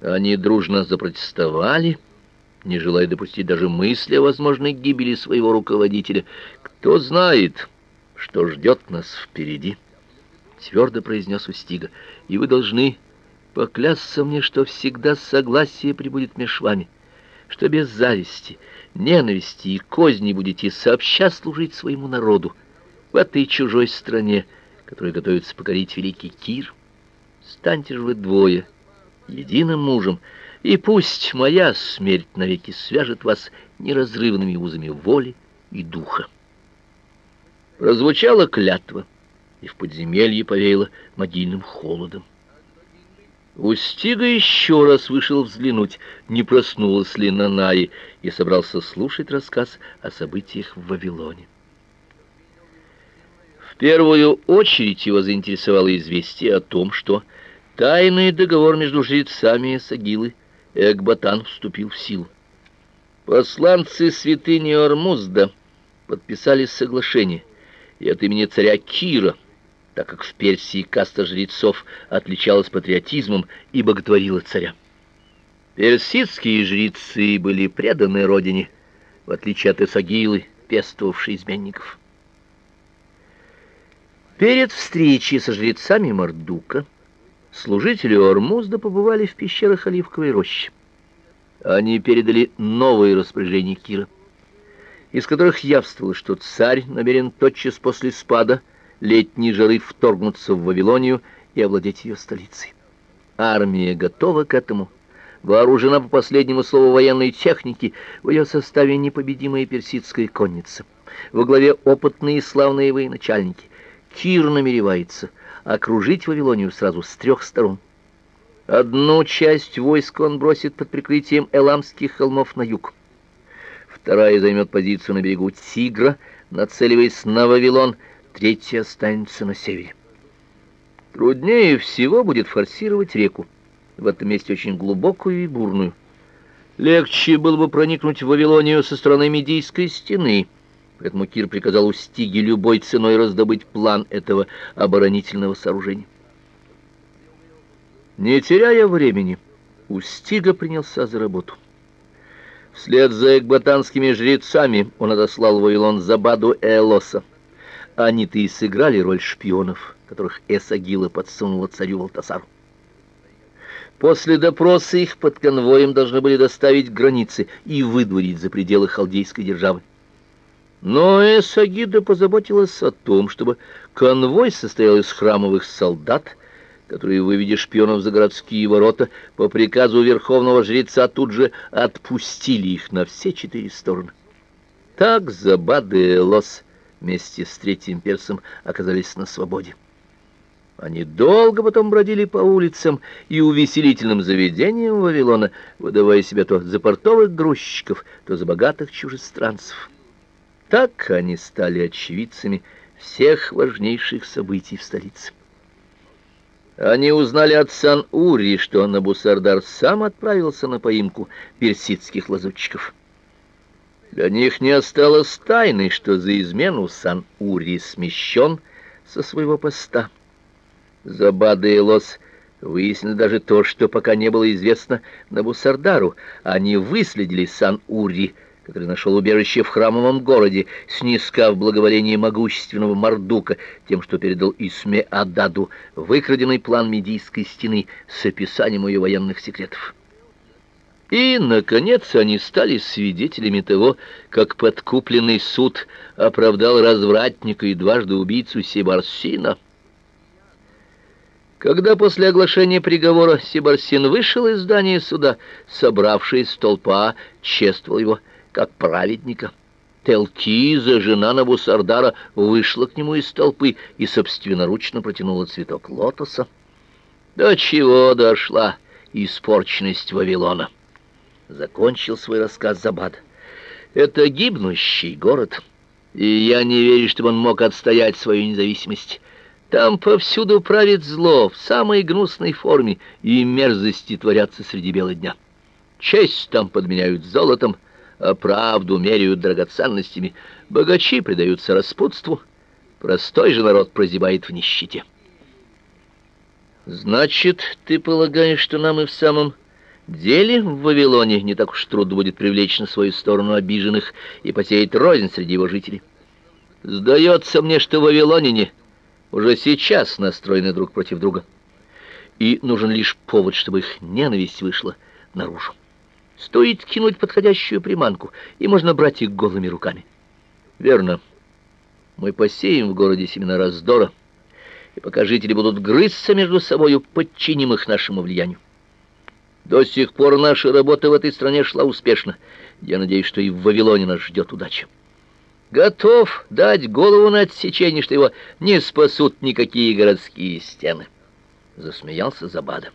Они дружно запротестовали, не желая допустить даже мысли о возможной гибели своего руководителя. Кто знает, что ждет нас впереди, твердо произнес Устига. И вы должны поклясться мне, что всегда согласие прибудет меж вами, что без зависти, ненависти и козни будете сообща служить своему народу в этой чужой стране, которую готовится покорить великий Кир. Станьте же вы двое единым мужем, и пусть моя смерть навеки свяжет вас неразрывными узами воли и духа. Прозвучала клятва, и в подземелье повеяло могильным холодом. Устига еще раз вышел взглянуть, не проснулась ли Нанаи, и собрался слушать рассказ о событиях в Вавилоне. В первую очередь его заинтересовало известие о том, что Тайный договор между жрецами Сагилы и Экбатан вступил в силу. Посланцы святыни Ормузда подписали соглашение, и от имени царя Кира, так как в Персии каста жрецов отличалась патриотизмом и боготворила царя. Персидские жрецы были преданы родине, в отличие от Эсагилы, пестовавшей изменников. Перед встречей со жрецами Мардука служители Ормузда побывали в пещерах Оливковой рощи. Они передали новые распоряжения Кира, из которых явствовало, что царь намерен тотчас после спада летней жары вторгнуться в Вавилонию и овладеть ее столицей. Армия готова к этому, вооружена по последнему слову военной техники, в ее составе непобедимая персидская конница. Во главе опытные и славные военачальники. Кир намеревается окружить Вавилонию сразу с трех сторон. Одну часть войск он бросит под прикрытием Эламских холмов на юг. Вторая займет позицию на берегу Тигра, нацеливаясь на Вавилон, третья останется на севере. Труднее всего будет форсировать реку, в этом месте очень глубокую и бурную. Легче было бы проникнуть в Вавилонию со стороны Медийской стены — Поэтому Кир приказал Устиге любой ценой раздобыть план этого оборонительного сооружения. Не теряя времени, Устига принялся за работу. Вслед за экбатанскими жрецами он отослал Вавилон Забаду Элоса. Они-то и сыграли роль шпионов, которых Эсагила подсунула царю Валтасару. После допроса их под конвоем должны были доставить к границе и выдворить за пределы халдейской державы. Но Эсагида позаботилась о том, чтобы конвой состоял из храмовых солдат, которые, выведя шпионов за городские ворота, по приказу верховного жреца тут же отпустили их на все четыре стороны. Так Забад и Лос вместе с третьим персом оказались на свободе. Они долго потом бродили по улицам и увеселительным заведениям Вавилона, выдавая себя то за портовых грузчиков, то за богатых чужестранцев. Так они стали очевидцами всех важнейших событий в столице. Они узнали от Сан-Ури, что Набусардар сам отправился на поимку персидских лазутчиков. Для них не осталось тайны, что за измену Сан-Ури смещен со своего поста. Забада и Лос выяснили даже то, что пока не было известно Набусардару. Они выследили Сан-Ури, который нашел убежище в храмовом городе, снискав благоволение могущественного Мардука тем, что передал Исме Ададу выкраденный план Медийской стены с описанием ее военных секретов. И, наконец, они стали свидетелями того, как подкупленный суд оправдал развратника и дважды убийцу Сибарсина. Когда после оглашения приговора Сибарсин вышел из здания суда, собравшись толпа чествовал его как праведника. Телкиза, жена Набусардара, вышла к нему из толпы и собственноручно протянула цветок лотоса. До чего дошла испорченность Вавилона? Закончил свой рассказ Забад. Это гибнущий город, и я не верю, чтобы он мог отстоять свою независимость. Там повсюду правит зло в самой гнусной форме, и мерзости творятся среди бела дня. Честь там подменяют золотом, а правду меряют драгоценностями, богачи предаются распутству, простой же народ прозябает в нищете. Значит, ты полагаешь, что нам и в самом деле в Вавилоне не так уж трудно будет привлечь на свою сторону обиженных и посеять рознь среди его жителей. Сдается мне, что вавилоняне уже сейчас настроены друг против друга, и нужен лишь повод, чтобы их ненависть вышла наружу. Стоит кинуть подходящую приманку, и можно брать их голыми руками. Верно. Мы посеем в городе семена раздора, и пока жители будут грызться между собою, подчиним их нашему влиянию. До сих пор наша работа в этой стране шла успешно. Я надеюсь, что и в Вавилоне нас ждет удача. Готов дать голову на отсечение, что его не спасут никакие городские стены. Засмеялся Забада.